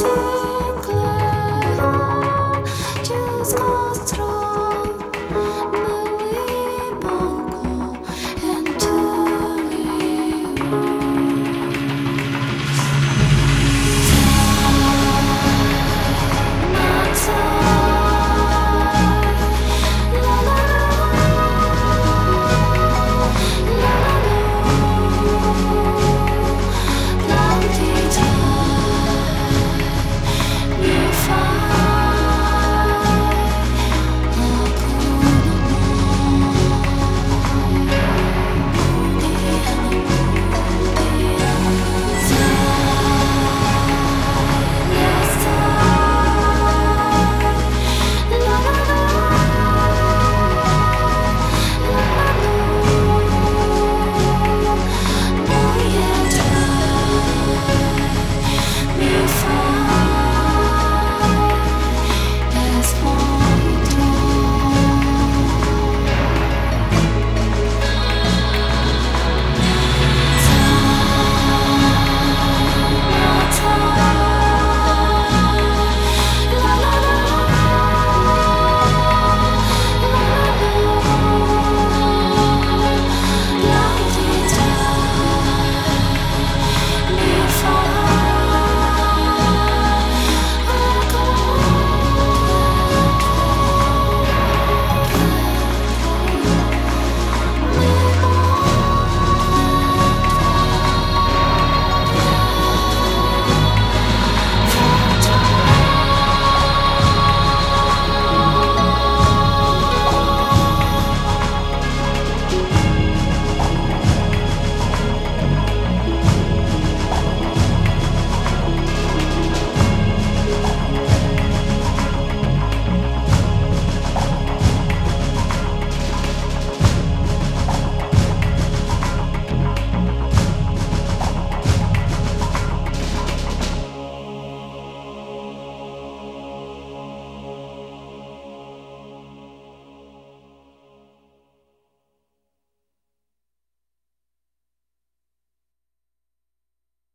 you